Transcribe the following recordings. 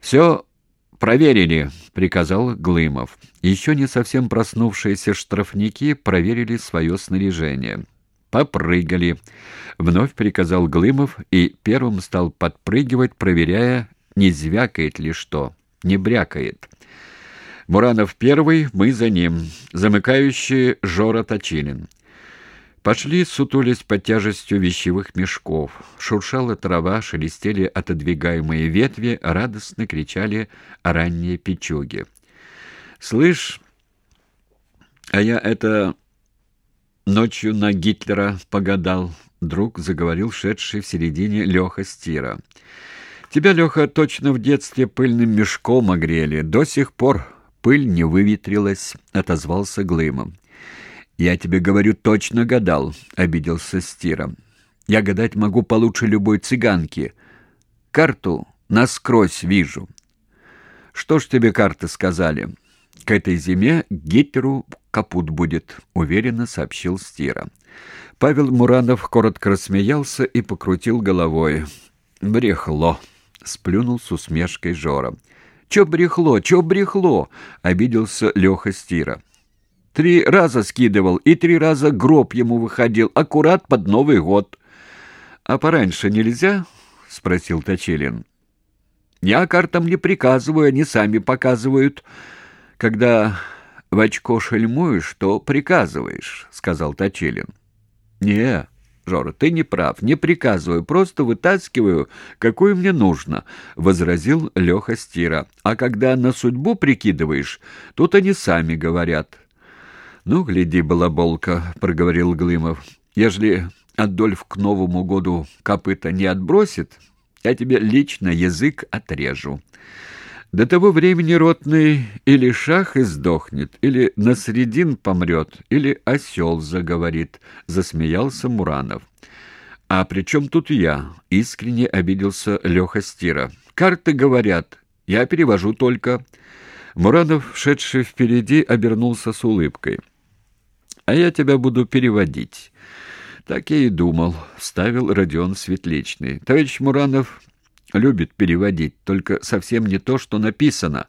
Все проверили, приказал Глымов. Еще не совсем проснувшиеся штрафники проверили свое снаряжение. Попрыгали. Вновь приказал Глымов и первым стал подпрыгивать, проверяя, не звякает ли что, не брякает. Муранов первый, мы за ним. Замыкающий Жора Точилин. Пошли, сутулись под тяжестью вещевых мешков. Шуршала трава, шелестели отодвигаемые ветви, радостно кричали ранние печуги. «Слышь, а я это ночью на Гитлера погадал», — вдруг заговорил шедший в середине Леха Стира. «Тебя, Леха, точно в детстве пыльным мешком огрели. До сих пор пыль не выветрилась», — отозвался Глымом. «Я тебе говорю, точно гадал», — обиделся Стира. «Я гадать могу получше любой цыганки. Карту насквозь вижу». «Что ж тебе карты сказали?» «К этой зиме Гитлеру капут будет», — уверенно сообщил Стира. Павел Муранов коротко рассмеялся и покрутил головой. «Брехло», — сплюнул с усмешкой Жора. «Чё брехло, чё брехло?» — обиделся Леха Стира. Три раза скидывал, и три раза гроб ему выходил, аккурат под Новый год. — А пораньше нельзя? — спросил Точилин. — Я картам не приказываю, они сами показывают. Когда в очко шельмуешь, то приказываешь, — сказал Точилин. — Не, Жора, ты не прав, не приказываю, просто вытаскиваю, какую мне нужно, — возразил Леха Стира. — А когда на судьбу прикидываешь, тут они сами говорят. — «Ну, гляди, балаболка», — проговорил Глымов. «Ежели Адольф к Новому году копыта не отбросит, я тебе лично язык отрежу. До того времени ротный или шах издохнет, или на средин помрет, или осел заговорит», — засмеялся Муранов. «А при чем тут я?» — искренне обиделся Леха Стира. «Карты говорят, я перевожу только». Муранов, шедший впереди, обернулся с улыбкой а я тебя буду переводить». «Так я и думал», — вставил Родион Светличный. «Товарищ Муранов любит переводить, только совсем не то, что написано».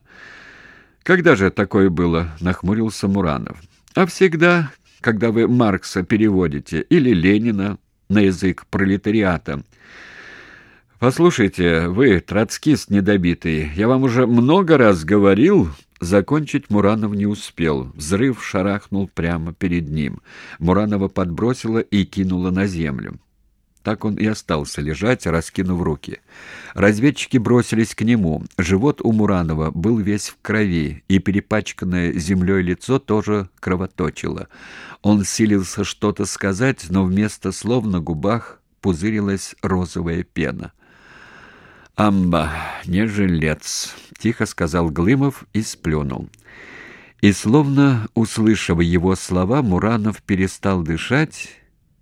«Когда же такое было?» — нахмурился Муранов. «А всегда, когда вы Маркса переводите, или Ленина на язык пролетариата». «Послушайте, вы, троцкист недобитый, я вам уже много раз говорил, Закончить Муранов не успел. Взрыв шарахнул прямо перед ним. Муранова подбросило и кинуло на землю. Так он и остался лежать, раскинув руки. Разведчики бросились к нему. Живот у Муранова был весь в крови, и перепачканное землей лицо тоже кровоточило. Он силился что-то сказать, но вместо слов на губах пузырилась розовая пена. «Амба, не жилец», — тихо сказал Глымов и сплюнул. И, словно услышав его слова, Муранов перестал дышать,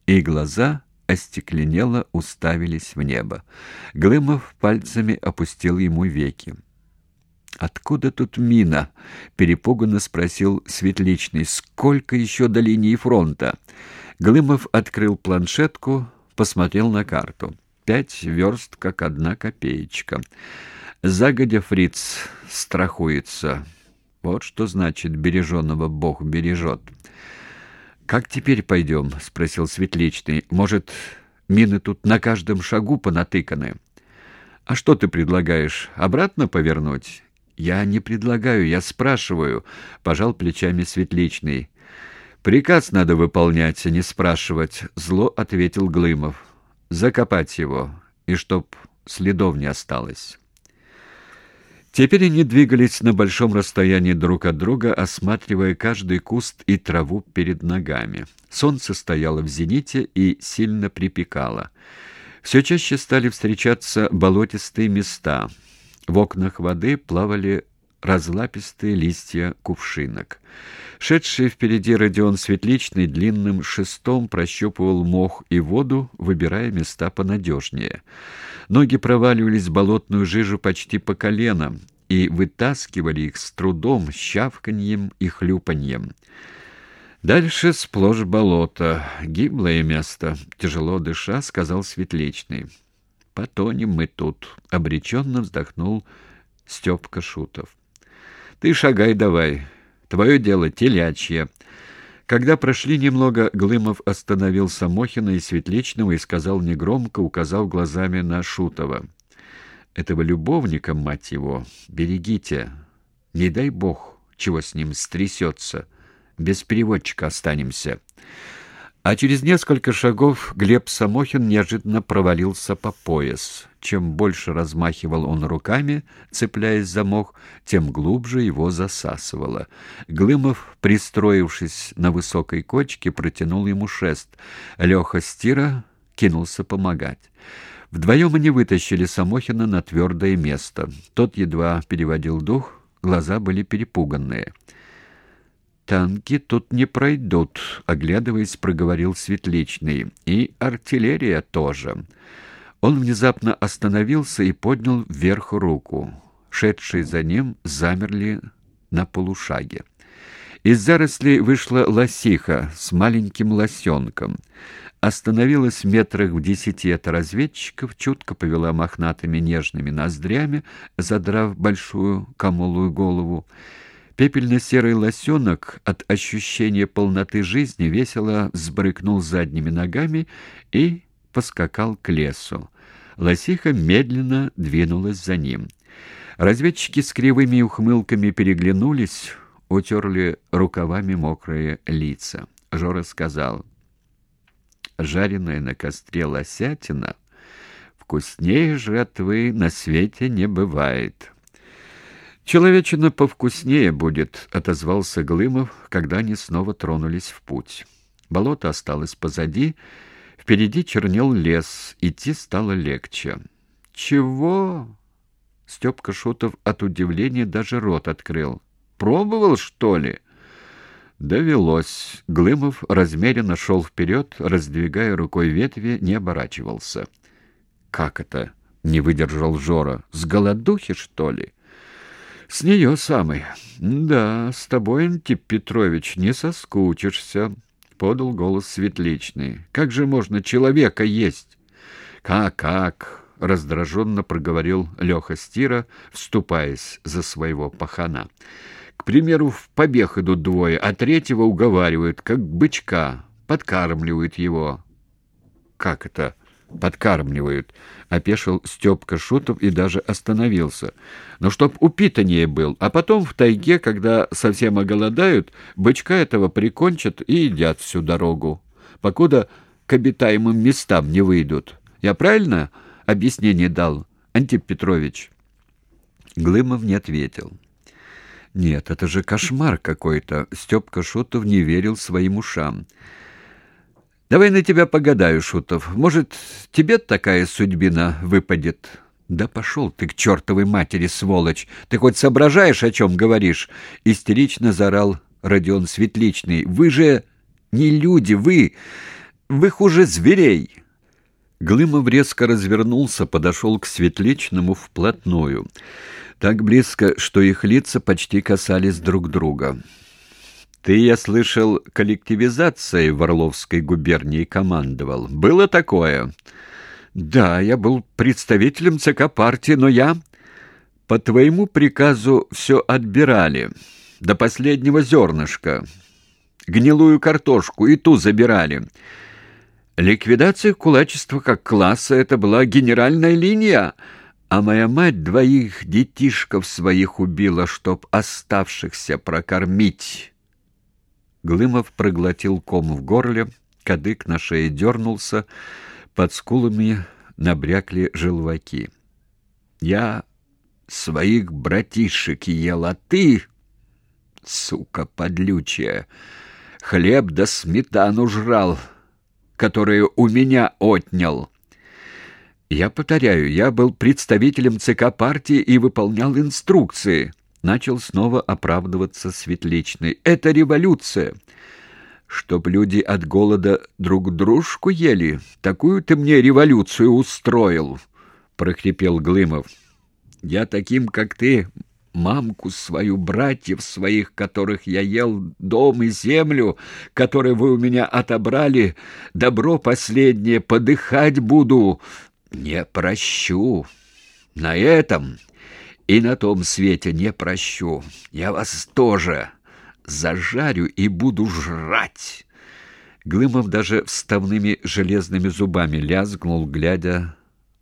и глаза остекленело уставились в небо. Глымов пальцами опустил ему веки. «Откуда тут мина?» — перепуганно спросил Светличный. «Сколько еще до линии фронта?» Глымов открыл планшетку, посмотрел на карту пять верст, как одна копеечка. Загодя фриц страхуется. Вот что значит береженного Бог бережет. «Как теперь пойдем?» — спросил Светличный. «Может, мины тут на каждом шагу понатыканы?» «А что ты предлагаешь? Обратно повернуть?» «Я не предлагаю, я спрашиваю», — пожал плечами Светличный. «Приказ надо выполнять, а не спрашивать», — зло ответил Глымов закопать его, и чтоб следов не осталось. Теперь они двигались на большом расстоянии друг от друга, осматривая каждый куст и траву перед ногами. Солнце стояло в зените и сильно припекало. Все чаще стали встречаться болотистые места. В окнах воды плавали разлапистые листья кувшинок. Шедший впереди Родион Светличный длинным шестом прощупывал мох и воду, выбирая места понадежнее. Ноги проваливались в болотную жижу почти по колено и вытаскивали их с трудом, щавканьем и хлюпаньем. Дальше сплошь болото, гиблое место, тяжело дыша, сказал Светличный. Потонем мы тут, обреченно вздохнул Степка Шутов. «Ты шагай давай. Твое дело телячье». Когда прошли немного, Глымов остановил Самохина и Светличного и сказал негромко, указав глазами на Шутова. «Этого любовника, мать его, берегите. Не дай бог, чего с ним стрясется. Без переводчика останемся». А через несколько шагов Глеб Самохин неожиданно провалился по пояс. Чем больше размахивал он руками, цепляясь за мох, тем глубже его засасывало. Глымов, пристроившись на высокой кочке, протянул ему шест. Леха Стира кинулся помогать. Вдвоем они вытащили Самохина на твердое место. Тот едва переводил дух, глаза были перепуганные. «Танки тут не пройдут», — оглядываясь, проговорил Светличный. «И артиллерия тоже». Он внезапно остановился и поднял вверх руку. Шедшие за ним замерли на полушаге. Из зарослей вышла лосиха с маленьким лосенком. Остановилась в метрах в десяти от разведчиков, чутко повела мохнатыми нежными ноздрями, задрав большую камолую голову. Пепельно-серый лосенок от ощущения полноты жизни весело сбрыкнул задними ногами и поскакал к лесу. Лосиха медленно двинулась за ним. Разведчики с кривыми ухмылками переглянулись, утерли рукавами мокрые лица. Жора сказал, «Жареная на костре лосятина вкуснее жратвы на свете не бывает». «Человечина повкуснее будет», — отозвался Глымов, когда они снова тронулись в путь. Болото осталось позади, впереди чернел лес, идти стало легче. «Чего?» — Степка Шутов от удивления даже рот открыл. «Пробовал, что ли?» Довелось. Глымов размеренно шел вперед, раздвигая рукой ветви, не оборачивался. «Как это?» — не выдержал Жора. «С голодухи, что ли?» С нее самой. Да, с тобой, Антип Петрович, не соскучишься, подал голос Светличный. Как же можно человека есть? Как, как? раздраженно проговорил Леха Стира, вступаясь за своего пахана. К примеру, в побег идут двое, а третьего уговаривают, как бычка, подкармливают его. Как это? Подкармливают, — опешил Степка Шутов и даже остановился. Но чтоб упитаннее был, а потом в тайге, когда совсем оголодают, бычка этого прикончат и едят всю дорогу, покуда к обитаемым местам не выйдут. Я правильно объяснение дал, Антип Петрович? Глымов не ответил. «Нет, это же кошмар какой-то!» Степка Шутов не верил своим ушам. Давай на тебя погадаю, Шутов. Может, тебе такая судьбина выпадет? Да пошел ты к чертовой матери, сволочь! Ты хоть соображаешь, о чем говоришь? Истерично заорал Родион Светличный. Вы же не люди, вы... Вы хуже зверей! Глымов резко развернулся, подошел к Светличному вплотную. Так близко, что их лица почти касались друг друга. Ты, я слышал, коллективизацией в Орловской губернии командовал. Было такое? Да, я был представителем ЦК партии, но я по твоему приказу все отбирали до последнего зернышка. Гнилую картошку и ту забирали. Ликвидация кулачества как класса — это была генеральная линия, а моя мать двоих детишков своих убила, чтоб оставшихся прокормить». Глымов проглотил ком в горле, кадык на шее дернулся, под скулами набрякли желваки. «Я своих братишек ел, а ты, сука подлючая, хлеб да сметану жрал, которые у меня отнял». Я повторяю, я был представителем ЦК партии и выполнял инструкции. Начал снова оправдываться Светличный. «Это революция!» «Чтоб люди от голода друг дружку ели, такую ты мне революцию устроил!» — прохрипел Глымов. «Я таким, как ты, мамку свою, братьев своих, которых я ел дом и землю, которые вы у меня отобрали, добро последнее, подыхать буду, не прощу. На этом И на том свете не прощу. Я вас тоже зажарю и буду жрать. Глымов даже вставными железными зубами лязгнул, глядя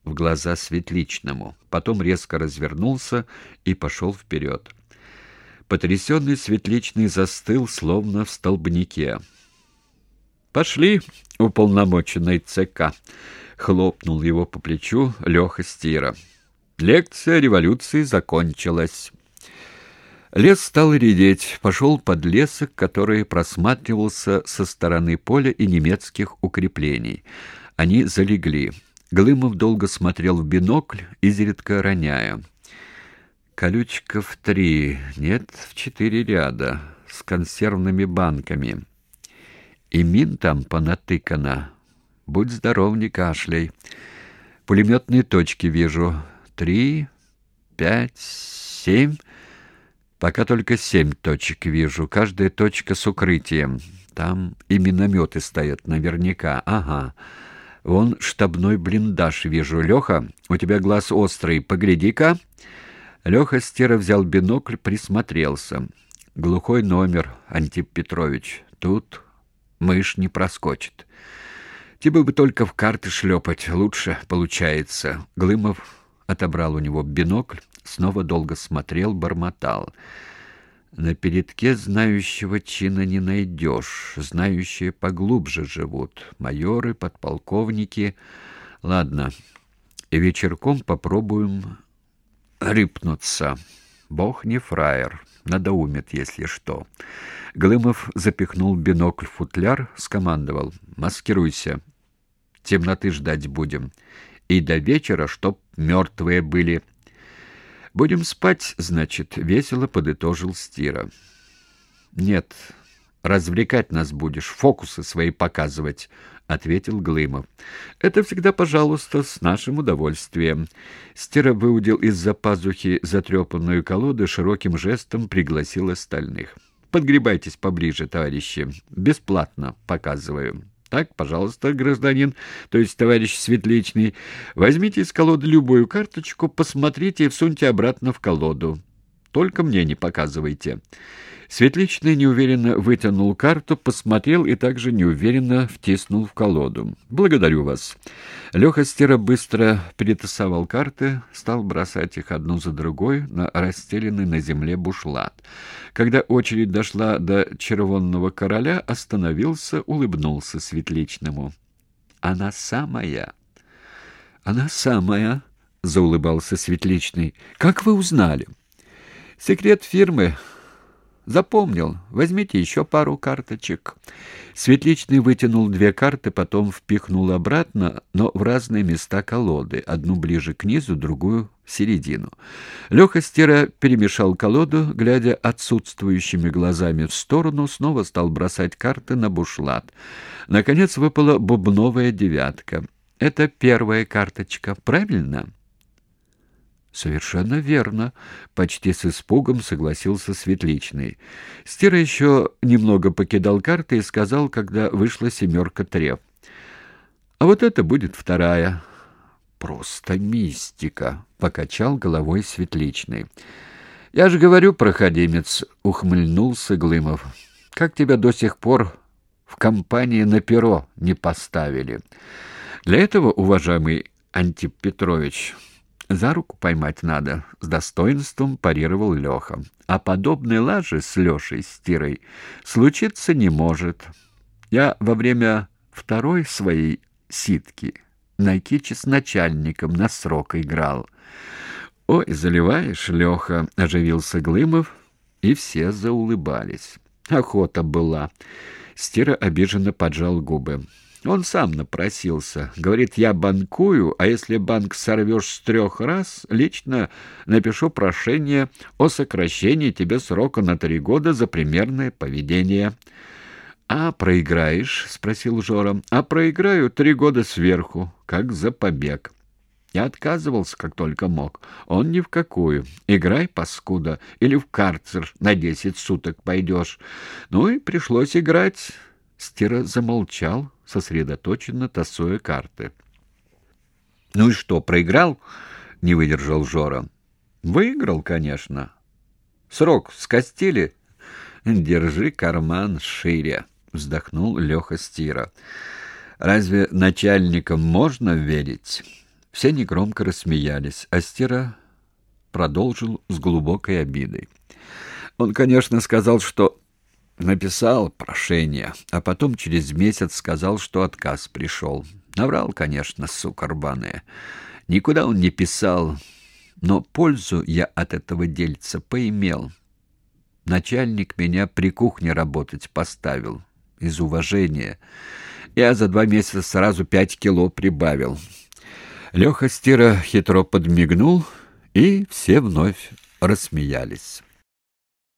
в глаза Светличному. Потом резко развернулся и пошел вперед. Потрясенный Светличный застыл, словно в столбнике. «Пошли, уполномоченный ЦК!» — хлопнул его по плечу Леха Стира. «Лекция революции закончилась». Лес стал редеть, пошел подлесок, который просматривался со стороны поля и немецких укреплений. Они залегли. Глымов долго смотрел в бинокль, изредка роняя. Колючков три, нет, в четыре ряда, с консервными банками. И мин там понатыкано. Будь здоров, не кашляй. Пулеметные точки вижу. Три, пять, семь. Пока только семь точек вижу. Каждая точка с укрытием. Там и минометы стоят наверняка. Ага. Вон штабной блиндаж вижу. Леха, у тебя глаз острый, погляди-ка. Леха Стера взял бинокль, присмотрелся. Глухой номер, Антип Петрович. Тут мышь не проскочит. Тебе бы только в карты шлепать, лучше получается. Глымов отобрал у него бинокль, снова долго смотрел, бормотал. На передке знающего чина не найдешь. Знающие поглубже живут. Майоры, подполковники. Ладно, вечерком попробуем рыпнуться. Бог не фраер. Надоумит, если что. Глымов запихнул бинокль в футляр, скомандовал. «Маскируйся. Темноты ждать будем. И до вечера, чтоб мертвые были». Будем спать, значит, весело подытожил Стира. Нет, развлекать нас будешь, фокусы свои показывать, ответил Глымов. Это всегда, пожалуйста, с нашим удовольствием. Стира выудил из-за пазухи затрепанную колоду, широким жестом пригласил остальных. Подгребайтесь поближе, товарищи. Бесплатно показываю. Так, пожалуйста, гражданин, то есть товарищ Светличный, возьмите из колоды любую карточку, посмотрите и всуньте обратно в колоду. Только мне не показывайте. Светличный неуверенно вытянул карту, посмотрел и также неуверенно втиснул в колоду. «Благодарю вас». Леха Стера быстро перетасовал карты, стал бросать их одну за другой на расстеленный на земле бушлат. Когда очередь дошла до червонного короля, остановился, улыбнулся Светличному. «Она самая!» «Она самая!» — заулыбался Светличный. «Как вы узнали?» «Секрет фирмы...» Запомнил. Возьмите еще пару карточек. Светличный вытянул две карты, потом впихнул обратно, но в разные места колоды, одну ближе к низу, другую в середину. Леха Стера перемешал колоду, глядя отсутствующими глазами в сторону, снова стал бросать карты на бушлат. Наконец выпала бубновая девятка. Это первая карточка, правильно? Совершенно верно, почти с испугом согласился Светличный. Стира еще немного покидал карты и сказал, когда вышла семерка трев. А вот это будет вторая. Просто мистика, покачал головой Светличный. Я же говорю, проходимец, ухмыльнулся Глымов. Как тебя до сих пор в компании на перо не поставили? Для этого, уважаемый Антип Петрович, за руку поймать надо, с достоинством парировал Леха. А подобной лажи с Лешей Стирой случиться не может. Я во время второй своей ситки на киче с начальником на срок играл. Ой, заливаешь, Леха, оживился Глымов, и все заулыбались. Охота была. Стира обиженно поджал губы. Он сам напросился. Говорит, я банкую, а если банк сорвешь с трех раз, лично напишу прошение о сокращении тебе срока на три года за примерное поведение. — А проиграешь? — спросил Жора. — А проиграю три года сверху, как за побег. Я отказывался, как только мог. Он ни в какую. Играй, паскуда, или в карцер на десять суток пойдешь. Ну и пришлось играть. Стира замолчал, сосредоточенно тасуя карты. «Ну и что, проиграл?» — не выдержал Жора. Выиграл, конечно. Срок скостили. Держи карман шире, вздохнул Леха Стира. Разве начальникам можно верить? Все негромко рассмеялись, а Стира продолжил с глубокой обидой. Он, конечно, сказал, что написал прошение, а потом через месяц сказал, что отказ пришел. Наврал, конечно, сука рбаная. Никуда он не писал, но пользу я от этого дельца поимел. Начальник меня при кухне работать поставил из уважения. Я за два месяца сразу пять кило прибавил. Леха Стира хитро подмигнул, и все вновь рассмеялись.